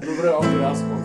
Добре, окей, аз мога.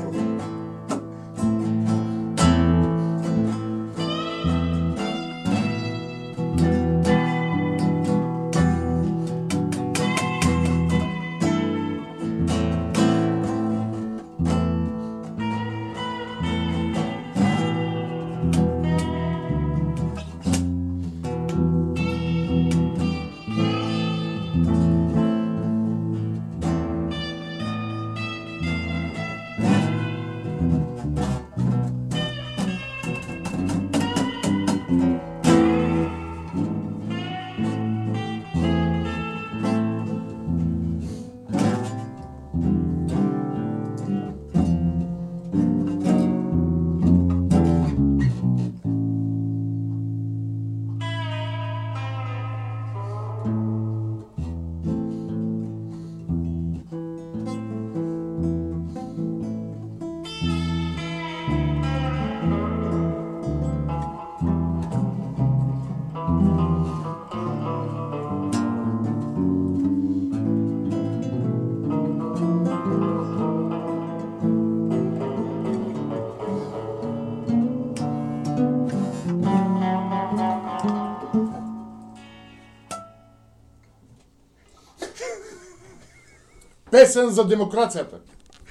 Песен за демокрацията.